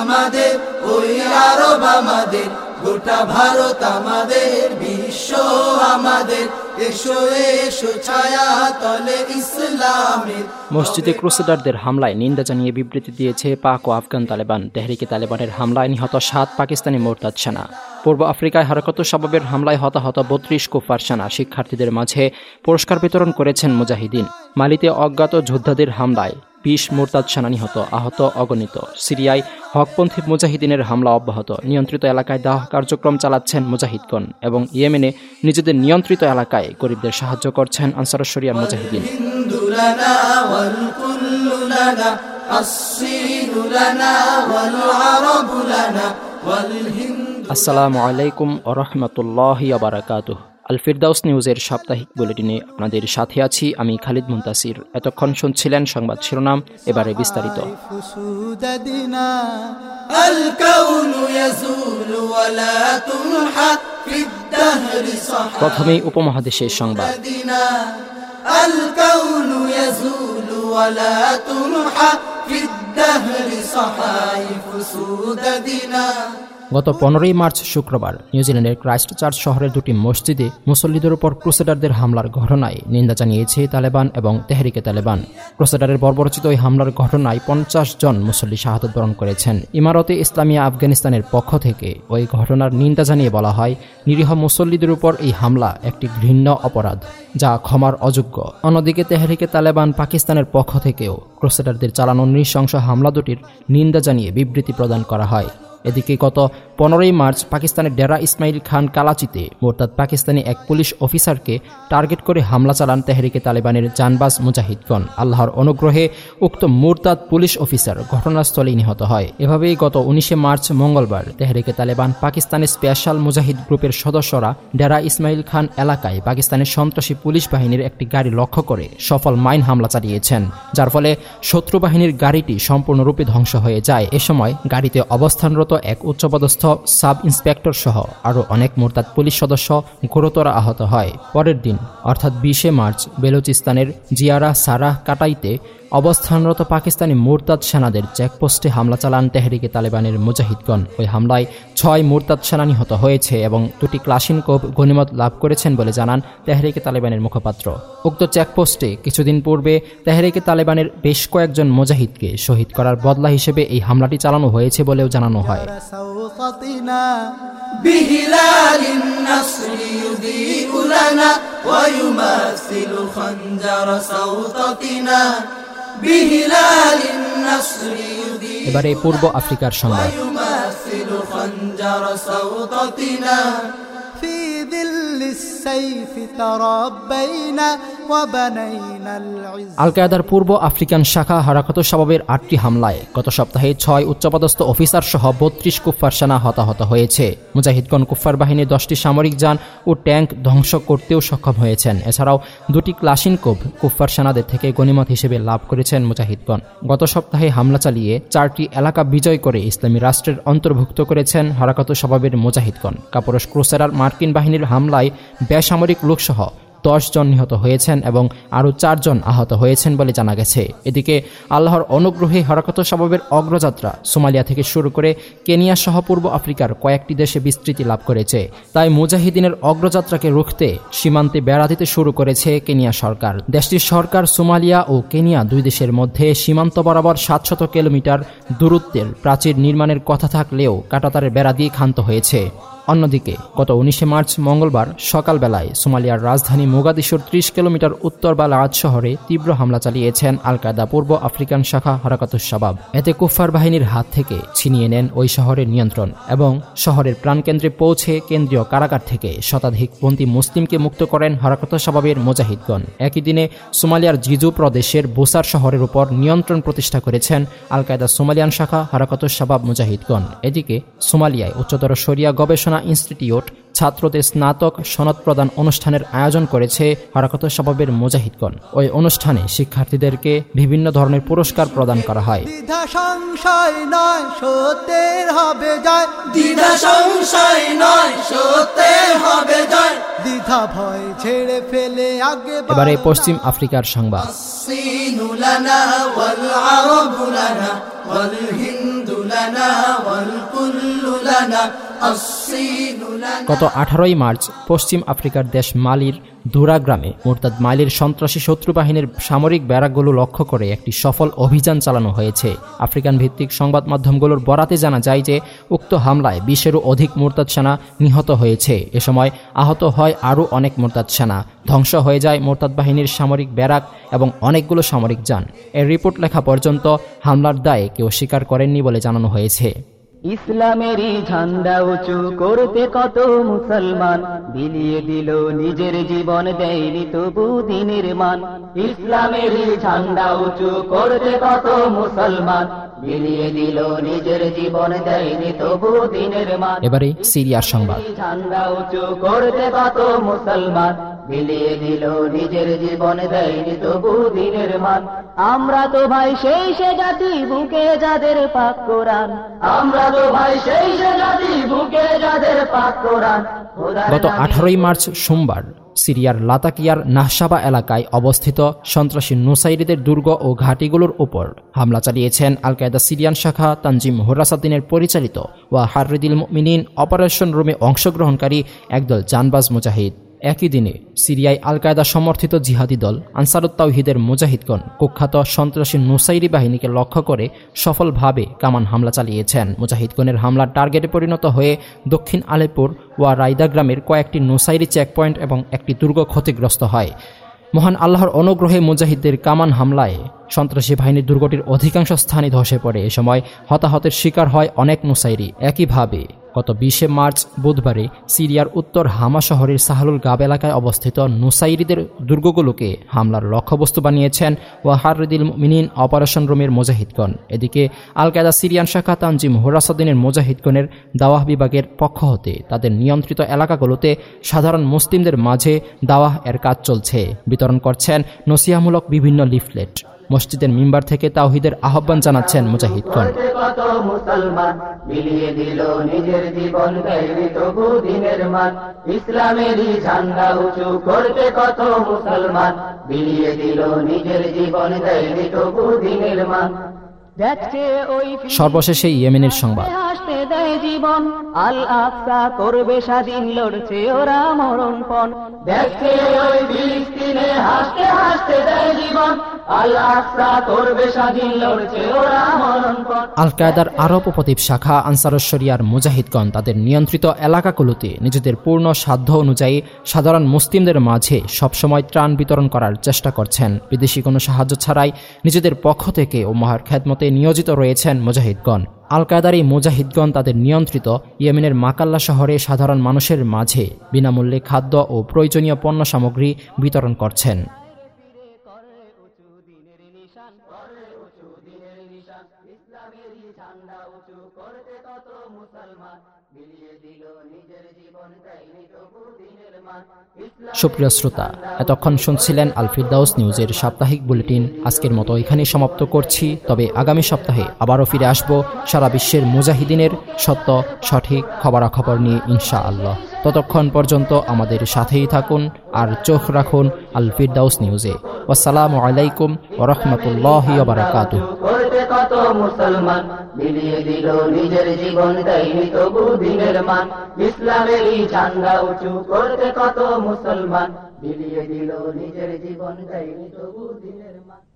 আমাদের, ওই আরব আমাদের, গোটা ভারত আমাদের, বিশ্ব আমাদের। এসো এসো, ছায়া তলে ইসলামের মসজিদে ক্রুসেডারদের হামলায় নিন্দা জানিয়ে বিবৃতি দিয়েছে পাক ও আফগান তালেবান। তেহরিকে তালেবানের হামলায় নিহত সাত পাকিস্তানি মোরতাদ সেনা। পূর্ব আফ্রিকায় হারকত সবাবের হামলায় হতাহত বত্রিশ কুফার সেনা। শিক্ষার্থীদের মাঝে পুরস্কার বিতরণ করেছেন মুজাহিদিন। মালিতে অজ্ঞাত যোদ্ধাদের হামলায় বিশ মোরতাদ সেনা নিহত আহত, অগণিত। সিরিয়ায় হকপন্থী মুজাহিদিনের হামলা অব্যাহত। নিয়ন্ত্রিত এলাকায় দাহ কার্যক্রম চালাচ্ছেন মুজাহিদগণ এবং ইয়েমেনে নিজেদের নিয়ন্ত্রিত এলাকায় গরিবদের সাহায্য করছেন আনসারশ্বরিয়ার মুজাহিদিন। আসসালামু আলাইকুম ওরহমতুল্লাহ বারাকাতুহ। আল ফিরদাউস নিউজের সাপ্তাহিক বুলেটিনে আপনাদের সাথে আছি আমি খালিদ মুন্তাসির এতক্ষণ শুনছিলেন সংবাদ শিরোনাম এবারে বিস্তারিত سوددنا الكون يزول ولا تمحى في الدهر صحائف প্রথমেই উপমহাদেশের সংবাদ الكون يزول ولا تمحى في الدهر صحائف سوددنا গত পনেরোই মার্চ শুক্রবার নিউজিল্যান্ডের ক্রাইস্ট চার্চ শহরের দুটি মসজিদে মুসল্লিদের উপর ক্রুসেডারদের হামলার ঘটনায় নিন্দা জানিয়েছে তালেবান এবং তেহরিকে তালেবান। ক্রুসেডারের বর্বরচিত ওই হামলার ঘটনায় পঞ্চাশ জন মুসল্লি শাহাদত বরণ করেছেন। ইমারতে ইসলামিয়া আফগানিস্তানের পক্ষ থেকে ওই ঘটনার নিন্দা জানিয়ে বলা হয়, নিরীহ মুসল্লিদের উপর এই হামলা একটি ঘৃণ্য অপরাধ, যা ক্ষমার অযোগ্য। অন্যদিকে তেহরিকে তালেবান পাকিস্তানের পক্ষ থেকেও ক্রুসেডারদের চালানো নৃশংস হামলা দুটির নিন্দা জানিয়ে বিবৃতি প্রদান করা হয়। এদিকে গত পনেরোই মার্চ পাকিস্তানের ডেরা ইসমাইল খান কালাচিতে মোরতাদ পাকিস্তানি এক পুলিশ অফিসারকে টার্গেট করে হামলা চালান তেহরিকে তালেবানের জানবাজ মুজাহিদগণ। আল্লাহর অনুগ্রহে উক্ত মুরতাদ পুলিশ অফিসার ঘটনাস্থলেই নিহত হয়। এভাবেই গত উনিশে মার্চ মঙ্গলবার তেহরিকে তালেবান পাকিস্তানের স্পেশাল মুজাহিদ গ্রুপের সদস্যরা ডেরা ইসমাইল খান এলাকায় পাকিস্তানের সন্ত্রাসী পুলিশ বাহিনীর একটি গাড়ি লক্ষ্য করে সফল মাইন হামলা চালিয়েছেন, যার ফলে শত্রু বাহিনীর গাড়িটি সম্পূর্ণরূপে ধ্বংস হয়ে যায়। এ সময় গাড়িতে অবস্থানরত এক উচ্চপদস্থ সাব ইন্সপেক্টর সহ আরও অনেক মোরতাদ পুলিশ সদস্য গুরুতর আহত হয়। পরের দিন, অর্থাৎ বিশে মার্চ, বেলুচিস্তানের জিয়ারা সারাহ কাটাইতে অবস্থানরত পাকিস্তানি মোরতাদ সেনাদের চেকপোস্টে হামলা চালান তেহরিকে তালেবানের মুজাহিদগণ ওই হামলায় ছয় মোরতাদ সেনা নিহত হয়েছে এবং দুটি ক্লাসিনকোভ গণিমত লাভ করেছেন বলে জানান তেহরিকে তালেবানের মুখপাত্র উক্ত চেকপোস্টে কিছুদিন পূর্বে তেহরিকে তালেবানের বেশ কয়েকজন মুজাহিদকে শহীদ করার বদলা হিসেবে এই হামলাটি চালানো হয়েছে বলেও জানানো হয় سوطتنا بهلال النصر يضيء لنا ويماثل خنجر سوطتنا بهلال النصر يضيء এবারে পূর্ব আফ্রিকার সংবাদ ويماثل خنجر سوطتنا في ظل السيف تربينا وبنينا العز আল কায়দার পূর্ব আফ্রিকান শাখা হারাকত স্বভাবের আটটি হামলায় গত সপ্তাহে ছয় উচ্চপদস্থ অফিসার সহ বত্রিশ কুফফার সেনা হতাহত হয়েছে। মুজাহিদগণ কুফফার বাহিনীর দশটি সামরিক যান ও ট্যাঙ্ক ধ্বংস করতেও সক্ষম হয়েছেন। এছাড়াও দুটি ক্লাসিনকোভ কুফফার সেনাদের থেকে গণিমত হিসেবে লাভ করেছেন মুজাহিদগণ। গত সপ্তাহে হামলা চালিয়ে চারটি এলাকা বিজয় করে ইসলামী রাষ্ট্রের অন্তর্ভুক্ত করেছেন হারাকত স্বভাবের মুজাহিদগণ। কাপুরস ক্রুসেরার মার্কিন বাহিনীর হামলায় বেসামরিক লোকসহ জন নিহত হয়েছেন এবং আরও চারজন আহত হয়েছেন বলে জানা গেছে। এদিকে আল্লাহর অনুগ্রহে হরকত স্বভাবের অগ্রযাত্রা সোমালিয়া থেকে শুরু করে কেনিয়া সহ পূর্ব আফ্রিকার কয়েকটি দেশে বিস্তৃতি লাভ করেছে। তাই মুজাহিদিনের অগ্রযাত্রাকে রুখতে সীমান্তে বেড়া দিতে শুরু করেছে কেনিয়া সরকার। দেশটির সরকার সোমালিয়া ও কেনিয়া দুই দেশের মধ্যে সীমান্ত বরাবর সাতশত কিলোমিটার দূরত্বের প্রাচীর নির্মাণের কথা থাকলেও কাটাতারের বেড়া দিয়ে ক্ষান্ত হয়েছে। অন্যদিকে, গত উনিশে মার্চ মঙ্গলবার সকালবেলায় সোমালিয়ার রাজধানী মোগাদিশুর ত্রিশ কিলোমিটার উত্তর বালাদ শহরে তীব্র হামলা চালিয়েছেন আল কায়দা পূর্ব আফ্রিকান শাখা হরাকাতুস শাবাব। এতে কুফফার বাহিনীর হাত থেকে ছিনিয়ে নেন ওই শহরের নিয়ন্ত্রণ এবং শহরের প্রাণকেন্দ্রে পৌঁছে কেন্দ্রীয় কারাগার থেকে শতাধিক বন্দী মুসলিমকে মুক্ত করেন হরাকাত শাবাবের মুজাহিদগণ। একই দিনে সোমালিয়ার জিজু প্রদেশের বোসার শহরের উপর নিয়ন্ত্রণ প্রতিষ্ঠা করেছেন আল কায়দা সোমালিয়ান শাখা হরাকাত শাবাব মুজাহিদগণ। এদিকে সোমালিয়ায় উচ্চতর শরিয়া গবেষণা ইনস্টিটিউট ছাত্রদের স্নাতক সনদ প্রদান অনুষ্ঠানের আয়োজন করেছে হরাকত স্বভাবের মুজাহিদগণ ওই অনুষ্ঠানে শিক্ষার্থীদেরকে বিভিন্ন ধরনের পুরস্কার প্রদান করা হয় দ্বিধা সংশয় নয় সত্যের হবে জয় দ্বিধা সংশয় নয় সত্যের হবে জয় দ্বিধা ভয় ছেড়ে ফেলে আগে এবারে পশ্চিম আফ্রিকার সংবাদ الصين لنا والعرب لنا والهند لنا والكل لنا الصين لنا গত আঠারোই মার্চ পশ্চিম আফ্রিকার দেশ মালির দুরা গ্রামে মোরতাদ মালির সন্ত্রাসী শত্রু বাহিনীর সামরিক ব্যারাকগুলো লক্ষ্য করে একটি সফল অভিযান চালানো হয়েছে। আফ্রিকান ভিত্তিক সংবাদ মাধ্যমগুলোর বরাতে জানা যায় যে, উক্ত হামলায় বিশেরও অধিক মোরতাদ সেনা নিহত হয়েছে। এ সময় আহত হয় আরও অনেক মোরতাদ সেনা। ধ্বংস হয়ে যায় মোরতাদ বাহিনীর সামরিক ব্যারাক এবং অনেকগুলো সামরিক যান। এর রিপোর্ট লেখা পর্যন্ত হামলার দায়ে কেউ স্বীকার করেননি বলে জানানো হয়েছে। ইসলামেরই ঝান্ডা উঁচু করতে কত মুসলমান? বিলিয়ে দিল নিজের জীবন দেয়নি তবু দিনের মান ইসলামেরই ঝান্ডা উঁচু করতে কত মুসলমান? বিলিয়ে দিল নিজের জীবন দেয়নি তবু দিনের মান এবারে সিরিয়ার সংবাদ। ঝান্ডা উঁচু করতে কত মুসলমান? বিলিয়ে দিল নিজের জীবন দেয়নি তবু দিনের মান। আমরা তো ভাই সেই সে জাতি বুকে যাদের পাক কোরআন। আমরা তো ভাই সেই সে জাতি বুকে যাদের পাক কোরআন। গত আঠারোই মার্চ সোমবার সিরিয়ার লাতাকিয়ার নাহসাবা এলাকায় অবস্থিত সন্ত্রাসী নুসাইরিদের দুর্গ ও ঘাঁটিগুলোর উপর হামলা চালিয়েছেন আল কায়দা সিরিয়ান শাখা তানজিম হোরাসাদ্দিনের পরিচালিত ওয়া হাররিদিল মিনিন অপারেশন রুমে অংশগ্রহণকারী একদল জানবাজ মুজাহিদ। একই দিনে সিরিয়ায় আল কায়দা সমর্থিত জিহাদি দল আনসারুত তাওহিদের মুজাহিদগণ কুখ্যাত সন্ত্রাসী নুসাইরি বাহিনীকে লক্ষ্য করে সফলভাবে কামান হামলা চালিয়েছেন। মুজাহিদগণের হামলার টার্গেটে পরিণত হয়ে দক্ষিণ আলেপুর ওয়া রাইদা গ্রামের কয়েকটি নুসাইরি চেকপয়েন্ট এবং একটি দুর্গ ক্ষতিগ্রস্ত হয়। মহান আল্লাহর অনুগ্রহে মুজাহিদদের কামান হামলায় সন্ত্রাসী বাহিনীর দুর্গটির অধিকাংশ স্থানই ধসে পড়ে। এ সময় হতাহতের শিকার হয় অনেক নুসাইরি। একইভাবে গত বিশে মার্চ বুধবারে সিরিয়ার উত্তর হামা শহরের সাহালুল গাব এলাকায় অবস্থিত নুসাইরিদের দুর্গগুলোকে হামলার লক্ষ্যবস্তু বানিয়েছেন ওয়াহারুদ্দিল মিনিন অপারেশন রুমের মুজাহিদগণ। এদিকে আল কায়দা সিরিয়ান শাখা তানজিম হোরাসদ্দিনের মুজাহিদগণের দাওয়াহ বিভাগের পক্ষ হতে তাদের নিয়ন্ত্রিত এলাকাগুলোতে সাধারণ মুসলিমদের মাঝে দাওয়াহ এর কাজ চলছে। বিতরণ করছেন নসিহামূলক বিভিন্ন লিফলেট। মসজিদের মিম্বার থেকে তাওহিদের আহ্বান জানাচ্ছেন মুজাহিদগণ। মান। ইসলামেরই ঝান্ডা উঁচু করতে কত মুসলমান। বিলিয়ে দিল নিজের জীবন দেয়নি তবু দিনের মান। ওই সর্বশেষে ইয়েমেনের সংবাদ। দেয় জীবন। আল আকসা করবে স্বাধীন লড়ছে ওরা মরণপণ। দেখছে ওই হাসতে হাসতে দেয় জীবন। আল কায়দার আরব উপদ্বীপ শাখা আনসারশ্বরিয়ার মুজাহিদগণ তাদের নিয়ন্ত্রিত এলাকাগুলোতে নিজেদের পূর্ণ সাধ্য অনুযায়ী সাধারণ মুসলিমদের মাঝে সবসময় ত্রাণ বিতরণ করার চেষ্টা করছেন। বিদেশি কোনো সাহায্য ছাড়াই নিজেদের পক্ষ থেকে ও মহার খ্যাতমতে নিয়োজিত রয়েছেন মুজাহিদগণ। আল কায়দার এই মুজাহিদগণ তাদের নিয়ন্ত্রিত ইয়েমেনের মাকাল্লা শহরে সাধারণ মানুষের মাঝে বিনামূল্যে খাদ্য ও প্রয়োজনীয় পণ্য সামগ্রী বিতরণ করছেন। সুপ্রিয় শ্রোতা, এতক্ষণ শুনছিলেন আলফিরদাউস নিউজের সাপ্তাহিক বুলেটিন। আজকের মতো এখানে সমাপ্ত করছি। তবে আগামী সপ্তাহে আবারও ফিরে আসব সারা বিশ্বের মুজাহিদিনের সত্য, সঠিক খবরাখবর নিয়ে ইনশা আল্লাহ ততক্ষণ পর্যন্ত আমাদের সাথেই থাকুন আর চোখ রাখুন আলফিরদাউস নিউজে। আসসালামু আলাইকুম ওরহমতুল্লাহ বারাকাতু কত মুসলমান মান। দিল নিজের জীবন দেয়নি তবু দিনের মান।